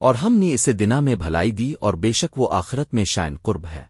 اور ہم نے اسے دنا میں بھلائی دی اور بے شک وہ آخرت میں شائن قرب ہے۔